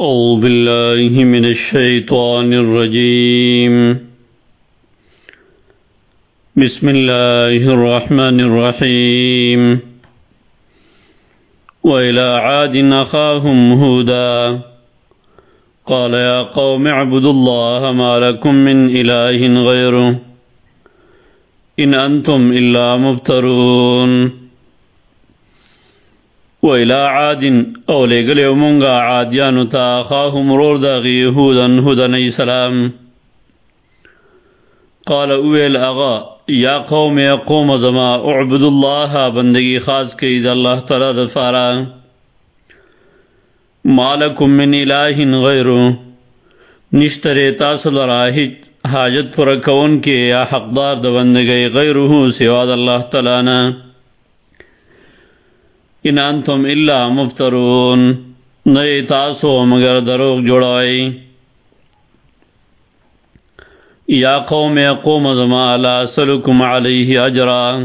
أعوذ بالله من الشيطان الرجيم. بسم الله الرحمن الرحيم. وإلى عاد أخاهم هودا. قال يا قوم اعبدوا الله ما لكم من إله غيره. إن أنتم إلا مبترون. وإلى عاد، او لګل یو مونږه عادیانو ته خاهم رور د يهودن هدن السلام۔ قال اويل اغا یا قوم یا قوم زما اعبد الله بندگی خاص کی د الله تعالی د فارا۔ مالکم من اله غیر نشتره تاسو لرا حاجت پر کون کې یا حقدار د بندگی غیره سوا د الله تعالی نه ان انتم الا مفترون۔ نئے تاسو مگر دروغ جوڑائی۔ یا قوم قوم زما لا سلکم علیہ اجرا۔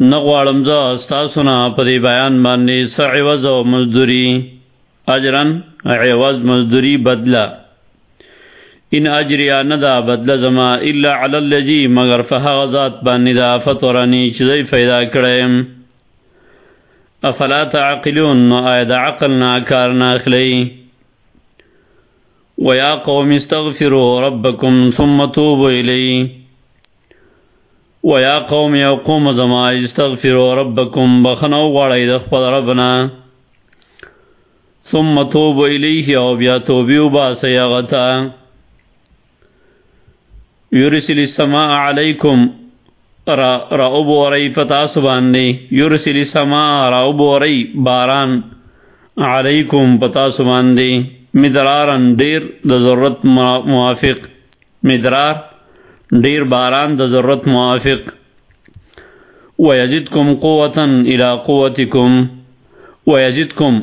نغوالم ز استاسنا پدی بیان ماننے سعوز و مزدوری۔ اجرن عوض، مزدوری بدلا ان اجریا ندا بدل زما الا علی اللذی مگر فہغزات بانی دا فطورانی چیزی فیدا کریم افلا تعقلون؟ نو آید عقلنا کارنا اخلی ویا قوم استغفروا ربکم ثم توبوا الی ویا قوم یا قوم زما استغفروا ربکم بخنو غړی د خپل ربنا. ثم توبوا الیه او بیا توبیو با سیغتا یرسل السماء علیکم را ابوری فتا سباندی یورسلی سما را ابوری باران علیکم پتا سباندی مدرارن دیر د ضرورت موافق. مدرار دیر باران د ضرورت موافق. ویجدکم قوتا الى قوتکم. ویجدکم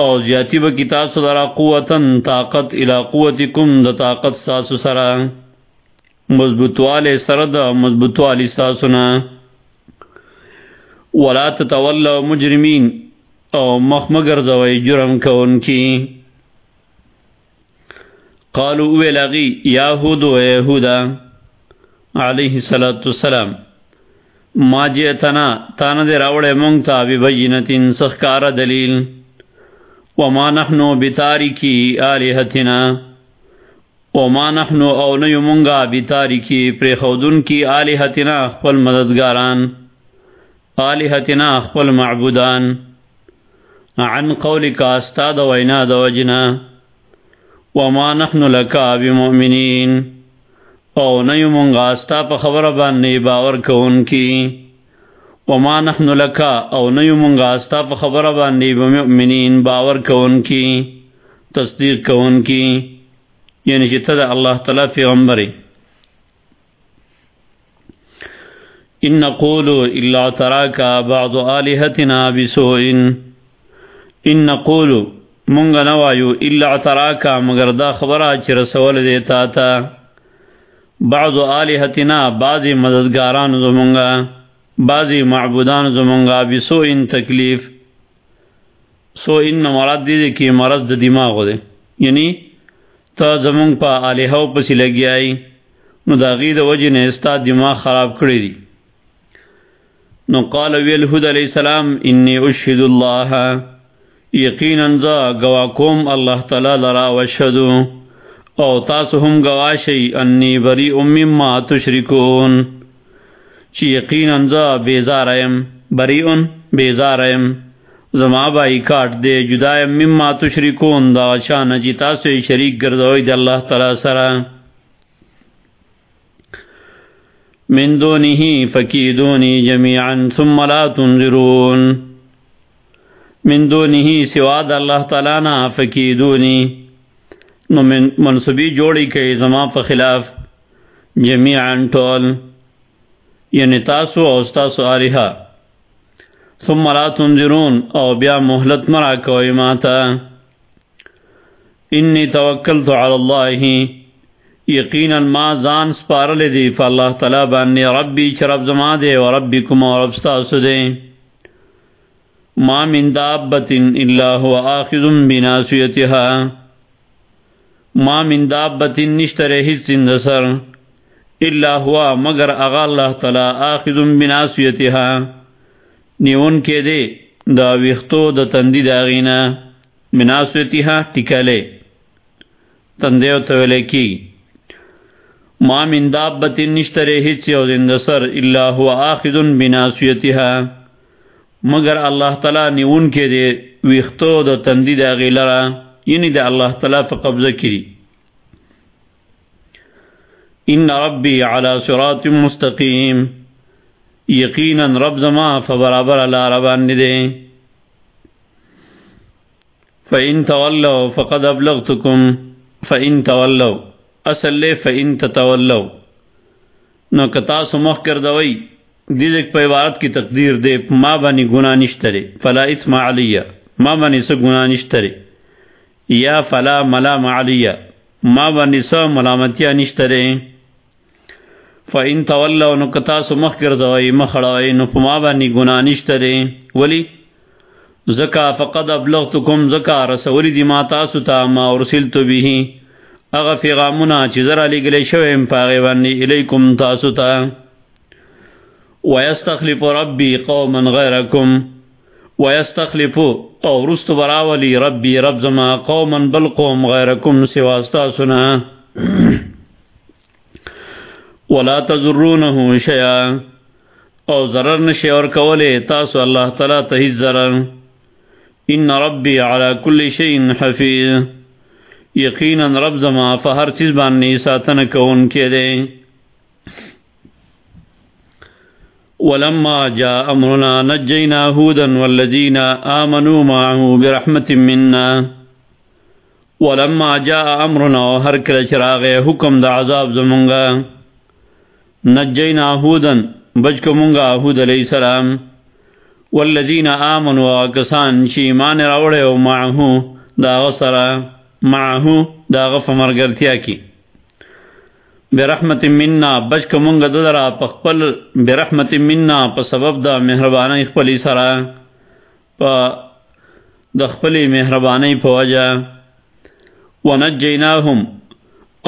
او زیاتی با کتاب صدرا قوتا طاقت الى قوتکم د طاقت ساسو سرا مضبوط والے سرد مضبوط والی ساسنا ولا تتولوا مجرمین، او مخمگر زوی جرم کون کی قالوا ولغی یاہود و یہودا علیہ الصلوۃ والسلام، ما جئتنا تان دے راوڑے مونگتا ببینتین سخکار دلیل. وما نحنو بتارکی آلہتنا وما نحن او نیو منگا بی تاریکی پر خودن کی آلہتنا خپل مددگاران آلہتنا خپل معبودان. عن قولکا استاد وینا دوجنا وما نحن لکا بمؤمنین. او نیو منگا استا پا خبر باننی باور کون کی. وما نحن لکا او نیو منگا استا پا خبر باننی بمؤمنین باور کون کی، تصدیق کون کی. یعنی چې ته د الله تعالی پیغمبر ان نقول الا تراك بعض الهتنا بسوء. ان نقول مونږ نه وایو الا تراك مگر دا خبره چې رسول دیتا تا بعض الهتنا بعض مددګاران زمونږه بعض معبودان زمونږه بسوء تکلیف. سو ان مراد دې کې مرض د دماغ ده یعنی تا زمون پا آلیہو پسی لگی آئی نو دا غید وجہ نے استا دماغ خراب کری دی. نو قال ویل حد علیہ السلام انی اشہد اللہ یقین انزا گواکوم اللہ تعالی لرا وشہدو او تاسو هم گواشی انی بری امی ما تشرکون. چی یقین انزا بیزاریم بری ان بیزاریم زما بائی کاٹ دے جدائے مما تشرکون، دا شان جی جتا سے شریک گردوئی دے اللہ تعالی سرا من دونه فکیدونی جميعا ثم لا تنظرون. من دونه سوا دا اللہ تعالی نا فکیدونی. نو من منصبی جوڑی کئی زما پا خلاف جميعا طول یعنی تاسو او استاسو آلیہا ثم لا تنذرون او بیا مهلت مرا کوي ماتا انی توکلت علی الله. یقینا ما زان سپارل دی فالله تعالی باندې. ربی چرب زما دے و ربکم و رب استاسو دے ما من دابت الا هو آخذ بناسيتها ما من دابت نشتر حس سر. الا هو مگر اغا اللہ تعالی آخذ بناسيتها نیون کے دے دا ویختو دا تندی داغینا بناسيتها ٹکلے تندیو تولے کی ما من دابت نشتر حس یو زند سر الا هو آخذ بناسيتها مگر اللہ تعالیٰ نے ان کے دے ویختو د تندی دا غیلرا یعنی دا اللہ تعالیٰ فا قبضہ کری ان ربی علی صراط مستقیم. یقینا رب زما فبرابر اللہ ربان ندے فَإِن تَوَلَّوْا فَقَدْ أَبْلَغْتُكُمْ۔ فَإِن تَوَلَّوْا۔ اصل لے فَإِن تَتَوَلَّوْا۔ نو کتا سمخ کردوئی دیدک پہ عبارت کی تقدیر دے، ما بانی گناہ نشترے۔ فلا اثم علیہ ما بانی سا گناہ نشترے۔ یا فلا ملا معلیہ ما بانی سا ملامتیا نشترے۔ فَإِن تَوَلَّوْ نو کتاسو مخ کردوائی مخڑائی نو پا بانی گناہ نشترے ولی، زکا فقد ابلغتکم زکا رسولی دی ما تاسو تا ما ارسلتو بیہی۔ اغا فیغامنا چی ذرا لگلے شویم پاغی بانی الیکم تاسو تا۔ ويستخلف ربي قوما غيركم ويستخلف او رست براولي ربي رب زما قوما بل قوم غيركم سوا استاسنا ولا تزرونه شيئا او ضرر نشي اور کولے تاسو اللہ تعالی ته ضرر. ان ربي على كل شيء حفيظ یقینا رب زما فہر چیز باننی ساتن کون کے دے ولما جاء امرنا نجينا هودا والذين آمنوا معه برحمة منا. ولما جاء امرنا هر کل چراغ حکم دا عذاب زمونږه. زمونگا نجينا هودا بجک مونگا هود علیہ السلام. والذین آمنوا کسان چی ایمان راوڑے و معه دا غصر معه دا غف مرگرتیا کی. برحمت منا بچ کمنگ ددرا پخپل برحمت منا پ سبب دا مہربانی خپلی سرا. پ دخپلی مہربانی فوجا ونجیناهم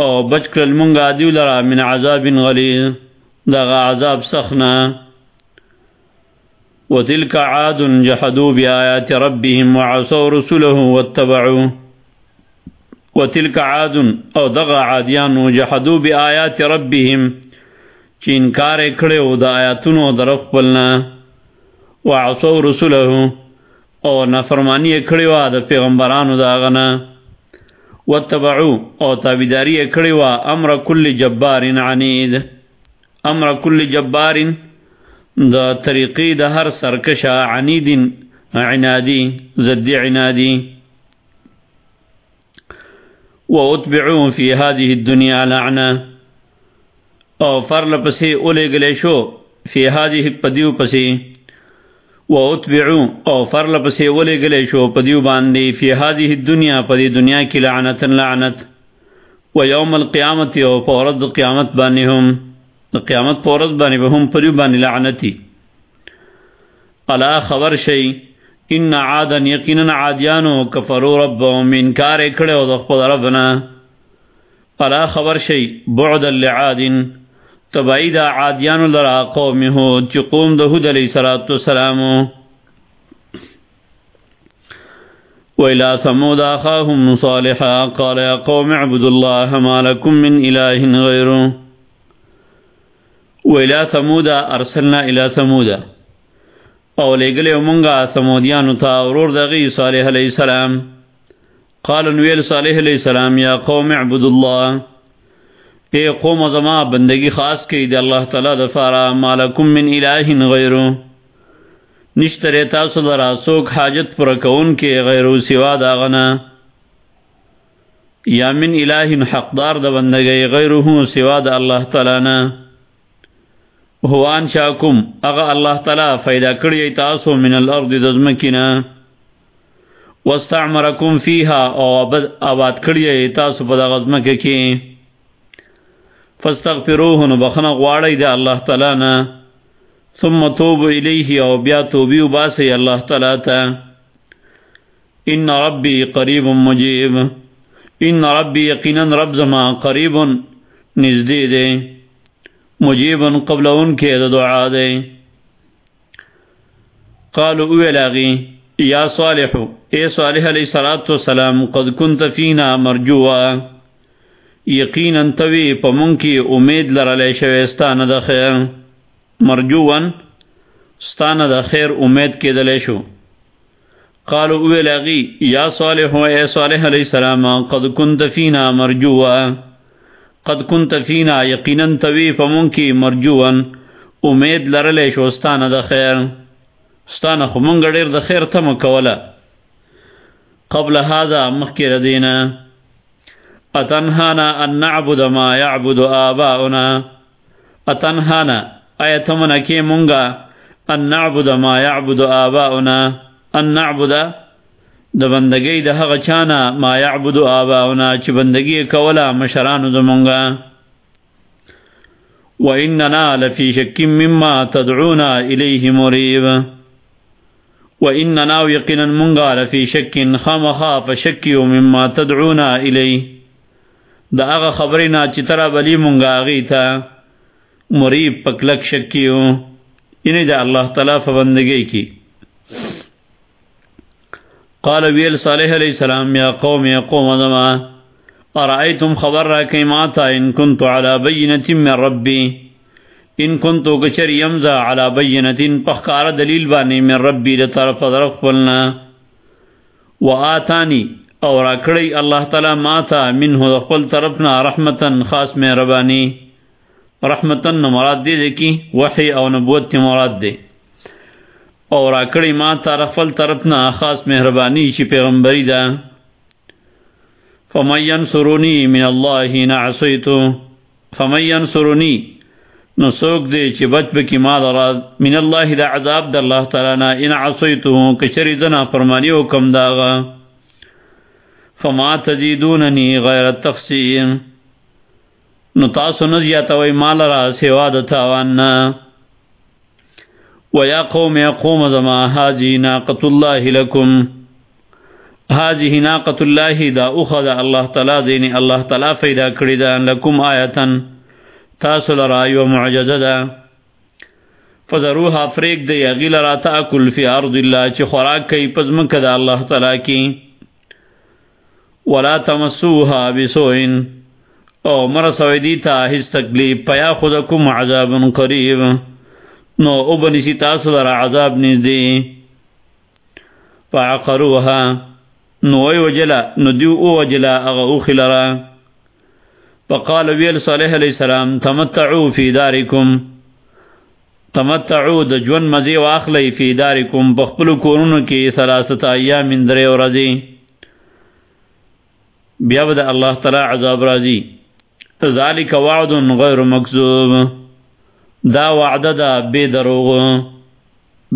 او بچ کل منگا دیو لرا من عذاب غلیظ. دا عذاب سخنا. وتلك عاد جحدوا بآيات ربهم وعصوا رسله واتبعوا. وتلك عاد او دغا عادیانو جحدو بی آیات ربهم. چی انکار کھڑے او دا آیاتونو درف پلنا وعصو رسوله او نفرمانی کھڑے وا دا پیغمبرانو دا غنا واتبعو او تابیداری کھڑے وا امر کل جبار عنید. امر کل جبار. دا طریقی دا ہر سرکشا عنید عنادی زد عنادی. واتبعوا في هذه الدنيا لعنه او فرل پسی اولے گلے شو فی هذه پدیو پسی. واتبعوا او فرل پسی اولے گلے شو پدیو باندی فی هذه الدنيا پدی دنیا کی لعنت لعنت. و یوم القیامت او فورد قیامت بانی هم قیامت فورد بانی بهم پدیو بانی لعنتی. الا خبر شئی، ان عادن یقینا عادیانو کفروا ربهم انکار کړه او د خپل ربنا. فلا خبر شي بعد لعاد، تبعید عادیانو لرا قوم هو چې قوم د هود علی صلوات والسلام. وإلى ثمود أخاهم صالحا، قال يا قوم اعبدوا الله ما لكم من إله غيره وإلى ثمود أرسلنا إلى ثمود. او لګلې مونږه سمودیانو ته اورور دغه صالح علی السلام. قال نویل صالح علی السلام یا قوم اعبد الله. اے قوم زما بندگی خاص کی، دی الله تعالی د فارا مالکم من الہ غیرو. نشتره تاسو درا، سوک حاجت پر کون کې غیرو سوا دا غنا. یا من الہ حقدار د بندگی غیره سوا د الله تعالی نه هوان شاکم، اغا اللہ تعالی فیدا کڑی تاسو من الارض دزمکینا واستعمرکم فیها، او ابد آباد کڑی تاسو پدا غزمک کی فاستغفروه، نو بخنا غواړی د الله تعالی نه. ثم توب الیہ او بیا توبی باسی اللہ تعالی تا ان ربی قریب مجیب. ان ربی یقینا رب زما قریب نزدی دے مجیب قبل ان کے دعا دے۔ قالوا اولاغی یا صالح، اے صالح علیہ الصلوۃ والسلام، قد كنت فینا مرجوا یقینا توی پمن کی امید لرلے شوستانه د خیر۔ مرجوان ستانه د خیر امید کې دلې شو۔ قالوا او لغی یا صالح، اے صالح علیہ السلام، قد كنت فينا مرجوا قد كنت فينا یقینا توی فمون کی مرجوان امید لرلې شو ستانه د خیر. ستانه خو مونږ ډیر د خیر، ته مکوله قبل هذا مخکر دینا اتنهانا ان نعبد ما يعبد آباؤنا. اتنهانا ایت من کی مونگا ان نعبد ما يعبد آباؤنا. ان نعبد د بندگی د هغه چانا ما يعبد آباؤنا چې بندگی کولا مشران د مونگا و اننا لفی مما تدعونا الیه مریب و اننا یقینا مونگا لفی شک خامخا مما تدعونا الیه دا هغه خبرینا چې ترا بلی مونگا غیتا مریب پکلک شکیو. یعنی انہیں دا اللہ تعالیٰ فبندگی کی قال ویل صالح علیہ السلام، یا قوم یا قوم ازما ارائیتم خبر را کئی ماتا ان کنتو علا بینت من ربی؟ ان کنتو کچر یمزا علا بینت پخکار دلیل بانی من ربی دا طرف درق پلنا و آتانی اور اکڑی اللہ تعالیٰ ماتا منہ دخل طرفنا رحمتا خاص میں ربانی رحمتن مراد دے دے کی؟ وحی او نبوت مراد دے. اور اکڑی ما طرفل طرفنا خاص مہربانی چی پیغمبری دا فمین سرونی من اللہ نعصیتو فمین سرونی نسوک دے چی بچ بکی ما دراد من اللہ دا عذاب دا اللہ تعالی نا ان عصیتو کچری فرمانی و کم داغا فما تزیدوننی غیر التخصیم نو تاسو نزیاتوی مال را سوا د تاوان و یا قوم یا قوم زما حاجی ناقت الله لکم حاجی ناقت الله دا اخذ الله تعالی دین الله تعالی پیدا کړی دا لکم آیتن تاسو لرا یو معجزه ده فذروها فریق دی غیل را تاکل فی ارض الله چ خوراک کی پزم کدا الله تعالی کی۔ ولا تمسوها بسوئن او مر سویدی تا ہس تکلیف، پیا خودکم عذاب قریب۔ نو او بنی تاسو در عذاب نزدی. فعقروها نو ای وجلا، نو دیو او وجلا اغا او خلرا فقال ویل صالح علیہ السلام تمتعو فی دارکم. تمتعو د جون مزی واخلی فی دارکم بخپلو کورونو کی ثلاثت ایام من دره و رزی بیابد اللہ تعالی عذاب رازی. ذالک وعد غیر مکذوب. دا وعد دا بے دروغ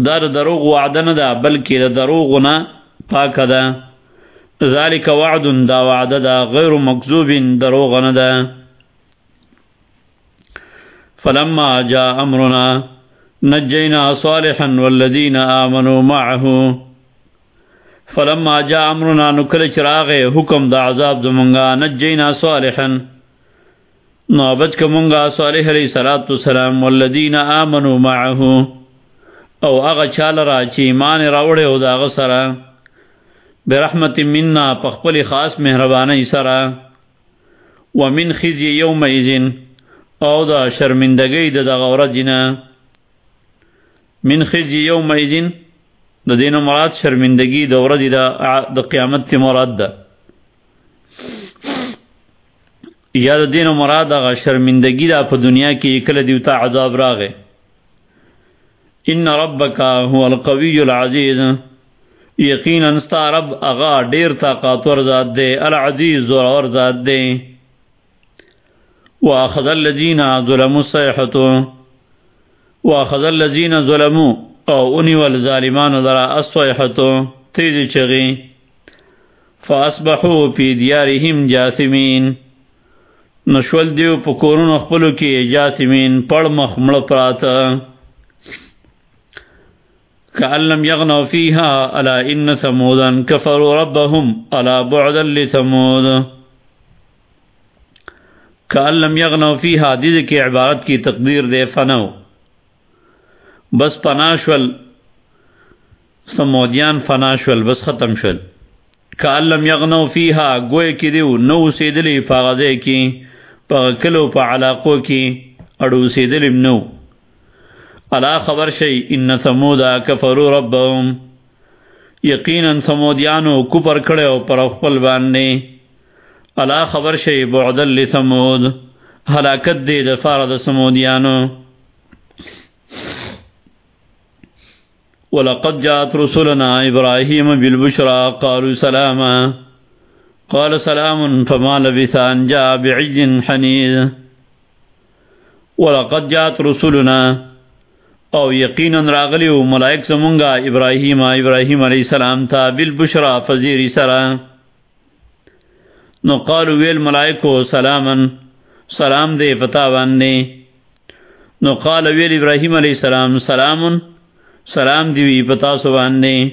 دا دروغ وعد نه دا بلکې دا دروغ نه پاک دا ذالک وعد، دا وعد دا غیر مکذوب، دروغ نه دا فلما جاء امرنا، نجینا صالحا والذین آمنوا معه. فلما جاء امرنا نکل چراغ حکم دا عذاب دمنگا نجینا صالحا. نابت کمونگا صالح علیہ صلاۃ السلام والذین آمنوا معه. او اغا چال را چی ایمان راوڑے او دا غسرا برحمت مننا پخپل خاص مہربانی سرا. ومن خزی یوم ایزن او دا شرمندگی دا دا غور جنا من خزی یوم ایزن دا دین مراد شرمندگی دا غور دا, دا قیامت تی مراد دا. یا د دین مراد هغه شرمندگی دا په دنیا کې کله دیوتا عذاب راغې ان ربک هو القوی العزیز. یقینا استا رب اغا ډیر طاقت ور ذات دی، العزیز زور ور ذات دی. واخذ الذين ظلموا الصيحه واخذ الذين ظلموا. او اني والظالمان ذرا الصيحه تیز چغی. فاصبحوا في ديارهم جاثمين نشول دیو پکورون خپلو کی جاسمین پڑ مخ مڑ پرات كأن يغنوا فيها ألا إن ثمودا كفروا ربهم ألا بعدا لثمود. كأن يغنوا فيها دید کی عبارت کی تقدیر دے فنو. بس پناشول سمودیان فناشول بس ختم شول. کالم یغنو فیہا گوئے کی دیو نو سیدلی فاغذے کی. پا کلو پا علاقو کی اڑو سیدلیم نو. الا خبر شئی، ان سمودا کفرو ربهم یقینا سمودیانو کپر کھڑے پر خپل باندې الا خبر شئی بعدل لسمود. ہلاکت دے دفار د سمودیانو. ولقد جاءت رسلنا ابراهيم بالبشرى قالوا سلاما. قال سلام فما لبث ان جاء بعج حنيذ. ولقد جاءت رسلنا. او یقینا راغلی ملائک سمونگا ابراہیم ابراہیم علیہ السلام تھا بالبشرى فزیر سرا. نو قالوا ویل ملائکو سلاما سلام دے پتا واننے نو قال ویل ابراہیم علیہ السلام سلام سلام دیوی پتا سبان نے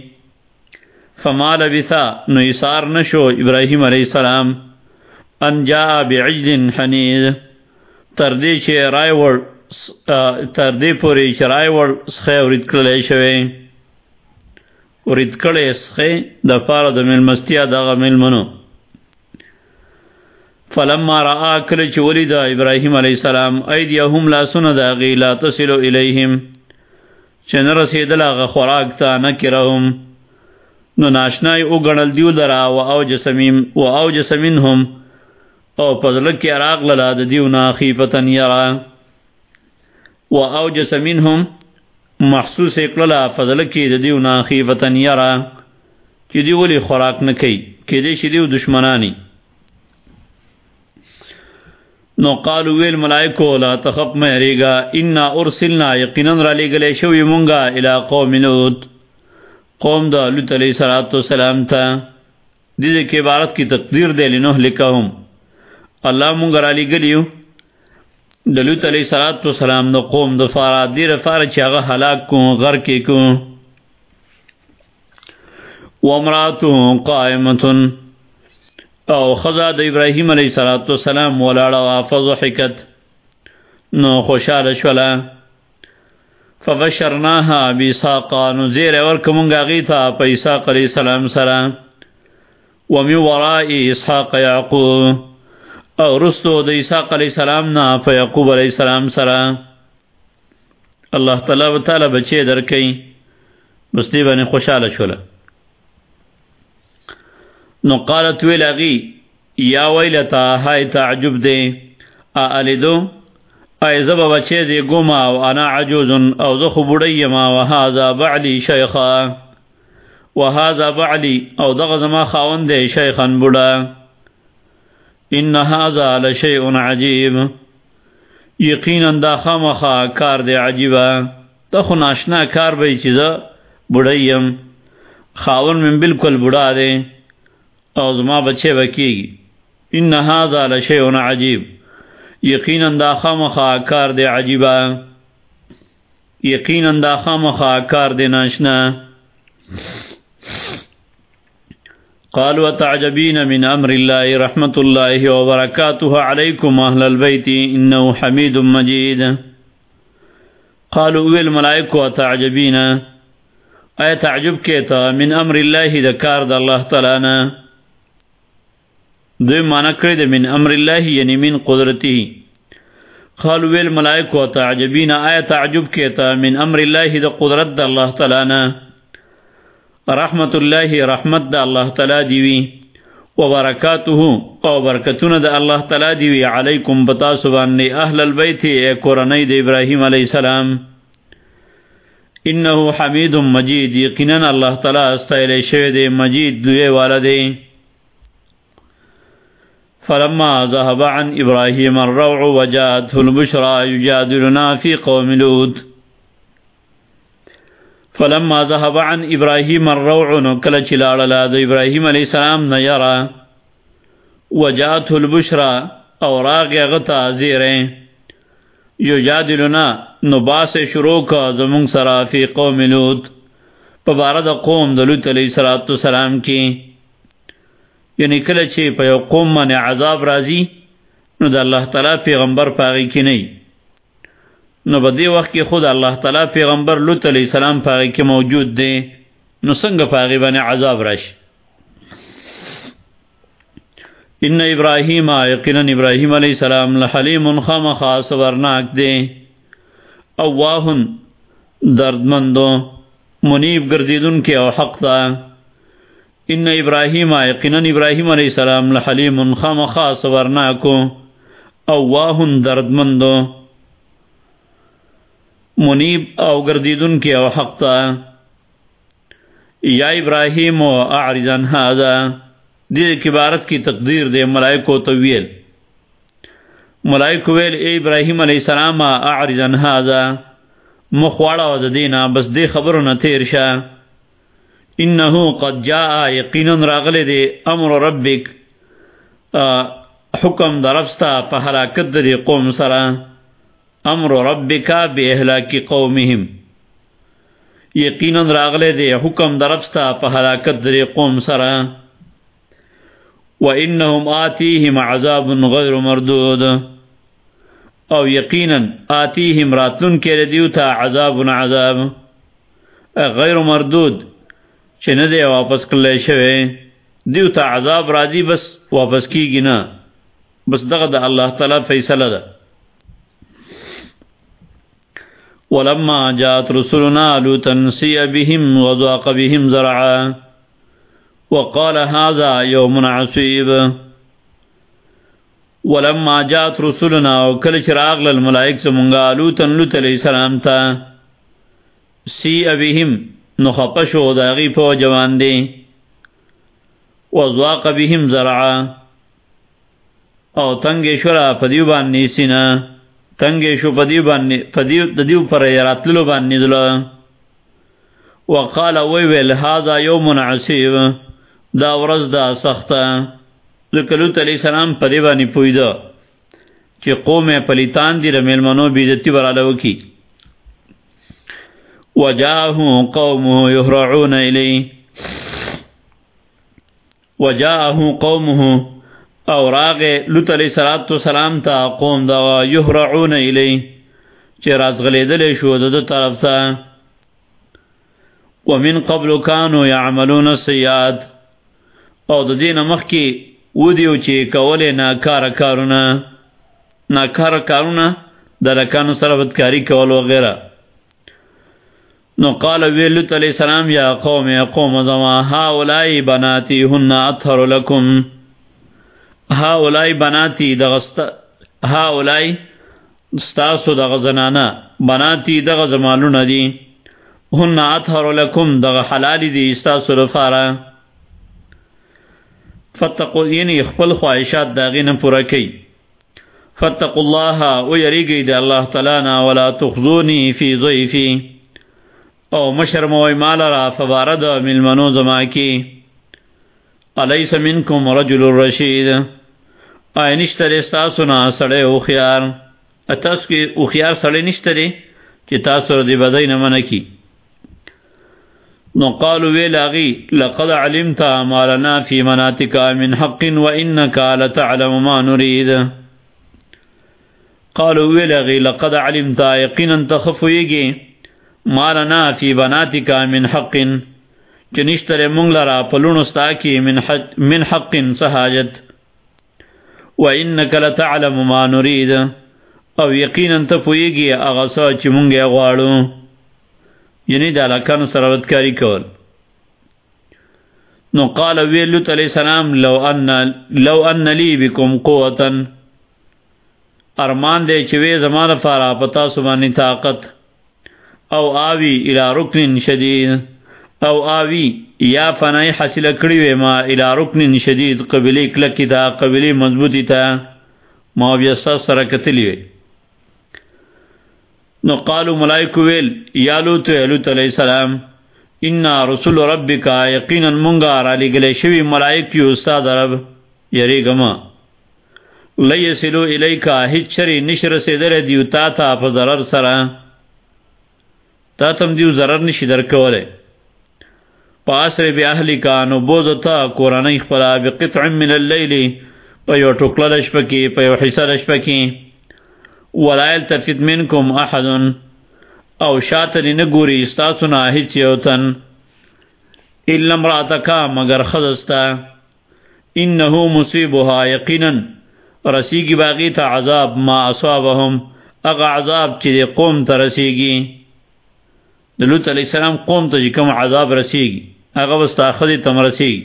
فمال بسا، نو اثار نشو، ابراہیم علیہ السلام. انجا بعجل حنیز تردی چھ رائے وڑ تردی پوری چھ رائے وڑ سخے ورد کلے شوے ورد کلے سخے دفار دمیل مستیا داغ مل منو فلما را کل چھ ولید ابراہیم علیہ السلام ایدیہم لا سن داغی لا تصلو الیہم چن رسیدل آغا خوراک تا نکرهم نو ناشنای او گنل دیو درا و او جسمیم و او جسمین هم او پزلک کی عراق للا دیو نا خیفتن یرا. و او جسمین هم محسوس اقللا فضلک کی دیو نا خیفتن یرا. چی دیو لی خوراک نکی، کی دیش دیو دشمنانی. نو قالو ویل ملائکو، لا تخف مہریگا، انا ارسلنا یقینن را لگلے شوی منگا الى قوم نوت قوم دا لوت علیہ الصلوۃ والسلام تا دیدے کے عبارت کی تقدیر دے لنو لکھم اللہ منگا را لگلیو۔ دلوت علیہ الصلوۃ والسلام نو قوم د فارا دیر فار چاغه ہلاک کو غر کی کو وامراتو قائمتن۔ او خزا د ابراهیم علیہ الصلوۃ والسلام ولاړه وافظ حکت۔ نو خوشاله شولا۔ فبشرناها بساق نذير اور کومغا غیتا پیسا علیہ السلام سرا ومن وراء اسحاق يعقوب. او رستو د اسحاق علیہ السلام نا فیعقوب علیہ السلام سرا اللہ تعالی و تعالی بچے درکې. بس دی باندې خوشاله شولا نو قالت وی لغی یا ویلتا ہای تعجب دے الیدو. ای زبا بچے دے گما و انا عجوز او زخ بڑی ما و هذا بعلی شیخا و هذا بعلی او دغ زما خاون دے شیخن بڑا ان هذا لشیء عجیب یقینا دا خامخا کار دے عجیبا تخ ناشنا کار بے چیزا بڑیم خاون من بالکل بڑا دے او زما بچے بکی ان هذا لشیء عجیب یقینا دا خامخا کار دے عجیبا یقینا دا خامخا کار دے ناشنا. قالوا تعجبين من امر الله رحمت الله وبركاته عليكم اهل البيت انه حميد مجيد قالوا الملائكه تعجبين اي تعجب كيتا من امر الله ذكر الله تعالى دو معنی کړی د من امر الله یعنی من قدرته. قال ویل ملائکه تعجبین آیت تعجب کیتا؟ من امر الله، د قدرت د الله تعالی نه. رحمت الله، رحمت د الله تعالی دی وی. و برکاته، او برکتونه د الله تعالی دی وی. علیکم بتا سبحان اهل البیت، ای قرنی د ابراهیم علی السلام. انه حمید مجید، یقینا الله تعالی استایل شوی دی، مجید دوی والده فلما ذهب عن ابراهيم الروع وجاءته البشرى يجادلنا في قوم لوط. فلما ذهب عن ابراهيم الروع نكل چلال لا ابراهيم عليه السلام نيرا. وجاءته البشرى اوراق غتا زيره. يجادلنا نباس شروع کا زمون سرا فی قوم لوط. پبارد قوم دلوت علیہ سلاۃ السلام کی یعنی کله چې په یو قوم باندې عذاب راځي، نو د الله تعالی پیغمبر پاغي کې نه نو په دې وخت کې خود الله تعالی پیغمبر لوط علیہ السلام پاغي کې موجود دی، نو څنګه پاغي باندې عذاب راشي؟ ان ابراہیم یقینا ابراہیم علیہ السلام لحلیم خامخ صبرناک دے اواہن درد مندو منیب گردیدن کے او حق دا ان ابراہیم، یقینا ابراہیم علیہ السلام لحلیم خامخ صبرناکو اواہن درد مندو منیب او گردیدن کے او حق یا ابراہیم و اعرضان حاضا، دی کبارت کی تقدیر دے ملائکو طویل ملائکو ویل، اے ابراہیم علیہ السلام، اعرضان حاضا، مخواڑا و دینا بس دے خبرو نتیر شا۔ انہو قد جاء یقینا راغل دے امر ربک حکم درفستا پہلاکت دے قوم سرا. امر ربکا بے احلاکی قومہم یقینا راغل دے حکم درفستا پہلاکت دے قوم سرا. وَإِنَّهُمْ آتِيهِمْ عَذَابٌ غَيْرُ مَرْدُودٌ. او یقینا آتیہم راتن کے ردیو تھا عذاب عذاب غیر مردود. چن دے واپس کلے شوے دیو تھا عذاب راضی بس واپس کی گنا بس دغد اللہ تعالی فیصلہ دا ولما جاءت رسلنا لوطا سيئ بهم وضاق بهم زرعا. وقال هذا يوم عصيب ولما جات رسولنا وكل چراغ للملائك سمونغا لوتن لوت علیہ السلام تا. سی ابهم نخپشو داغی پو جوان دی. وضواق بهم زرعا. او تنگ شورا پدیو بانی سینا. تنگ شو پدیو بانی پدیو ددیو پر یراتلو بانی دلو. وقال ویویل هذا يوم عصيب دا ورځ دا سخته. ذکلوت علیہ السلام پدی بانی پویدا چې قوم پلیتان دی رمیل منو بیزتی براله وکي وجاءه قومه يهرعون الی وجاءه قومه او راغ لوط علیہ الصلوۃ والسلام تا قوم دا يهرعون الی چې راز غلیدل شو د طرف ته ومن قبل كانوا يعملون السيئات. او د دین مخ کی او دیو چې کولې نا کار کارونه. نا کار کارونه د رکانو سره بدکاری کول وغیرہ. نو قال ویل تعالی السلام، یا قوم قوم، زما ها اولای بناتی هن اطهر لكم ها اولای بناتی دغست ها اولای استاسو دغ زنانا بناتی دغ زمانو ندی هن اطهر لكم دغ حلال دی استاسو رفاره فتقوا یعنی خپل خواہشات داغین پورا کی فتقوا الله او یریگی دی الله تعالی نا ولا تخذونی فی ضیفی او مشرم و مال را فبارد من منو زما کی الیس منکم رجل الرشید اینشتر استاسنا سڑے او اتاس کی او سڑے نشترے کہ تاثر دی بدای نہ کی نو قالوا ویلاغی لقد علمت ما لنا في مناتك من حق وانك لتعلم ما نريد قالوا ویلاغی لقد علمت يقينا تخفيگی ما لنا في بناتك من حق جنشتر مونگ لرا پلونستا کی من حق من حق سہاجت وانك لتعلم ما نريد او یقینا تفویگی اغسا چ مونگے غواړو یعنی دا لکانو سروت کاری کول. نو قال ویلو علیہ السلام، لو ان لو ان لی بكم قوتا. ارمان دے چوے زمان فارا پتا سبانی طاقت. او آوی الى رکن شدید. او آوی یا فنائی حاصل کری وے ما الى رکن شدید قبلی کلکی تا قبلی مضبوطی تا ما بیسا سرکتلی وے نو قالو ملائکو ویل، یا لوت لوت علیہ السلام، ان رسول ربک یقینا منگا را لگلے شوی ملائک یو استاد رب یری گما لیسلو الیکا هیچ شری نشر سے در دیو تا تا په ضرر سرا تا تم دیو ضرر نشی در کوله پاسر بی اہلی کا نو بوزتا قرآن خپلا بقطع من اللیل پیو ٹکلا لشپکی پیو حصہ لشپکی ولا يلتفت منكم احد او شاتر نگوری استاسنا هیچ یوتن. الا امراتك مگر خذستا انه مصيبها يقينا رسیگی باقی تا عذاب ما اصابهم اغا عذاب چی قوم تا رسیگی. دلوت علیہ السلام قوم تا جی کم عذاب رسیگی اغا بستا خدی تم رسیگی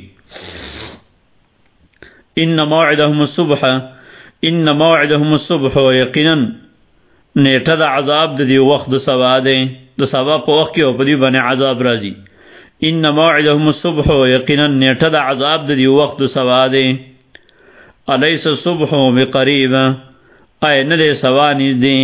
ان موعدهم الصبح، ان موعدهم الصبح یقینا نیٹه دا عذاب د دی وخت د سبا ده د سبا په وخت کې او په دی باندې عذاب راځي. ان موعدهم الصبح یقینا نیٹه دا عذاب د دی وخت د سبا ده الیس الصبح بقریب اے نه له سوا نږدې؟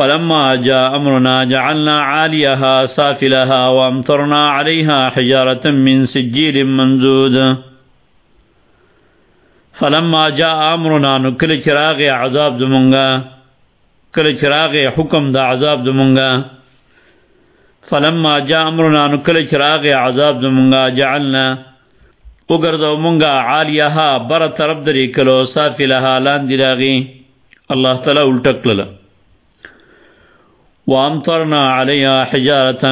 فلما جاء امرنا جعلنا عاليها سافلها وامطرنا عليها حجاره من سجيل منزود. فلما جاء امرنا نکل چراغ عذاب دمونگا کل چراغ حکم دا عذاب دمونگا. فلما جاء امرنا نکل چراغ عذاب دمونگا، جعلنا اگر دو منگا عالیہا، بر طرف دری کلو صافی لان دراغی اللہ تعالی الٹک للا. وامطرنا علیہ حجارتا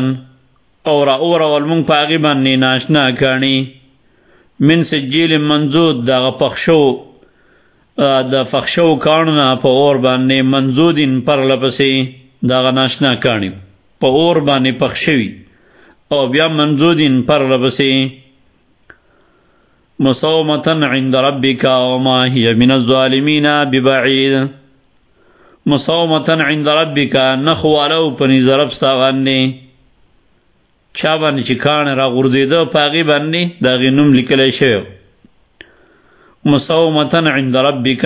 اور اور والمنگ پاغی بانی ناشنا کانی من سجیل منزود دا پخشو دا پخشو کاننا پا اور باننے منزودین پر لپسی دا ناشنا کانی پا اور باننے پخشوی او بیا منزودین پر لپسی مصومتن عند ربک وما هي من الظالمین ببعید. مصومتن عند ربک نخوالو پنی ضرب ساغنی چا باندې چې کان را غردې پاغي باندې دا غنوم لیکل شوی مسومتن عند ربک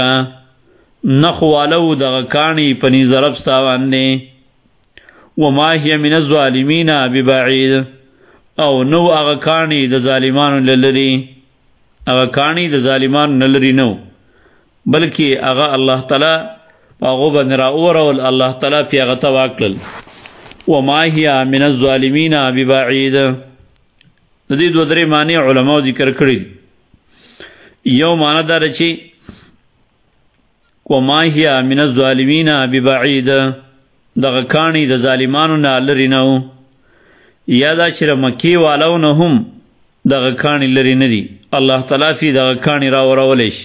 نخوالو د کانی پنی ضرب ستا باندې وما هي من الظالمین ببعید او نو هغه کانی د ظالمانو للری. هغه کانی د ظالمانو للری نو. بلکې هغه الله تعالی هغه باندې را اور او الله تعالی پیغه تواکل وما هي من الظالمین ببعید. ندی دو درې معنی علماء ذکر کړی یو معنی دار چی وما هي من الظالمین ببعید. دغه کانی د ظالمانو نه لری نو یا دا چې مکی والو نه هم دغه کانی لری ندی الله تعالی فی دغه کانی را ورولش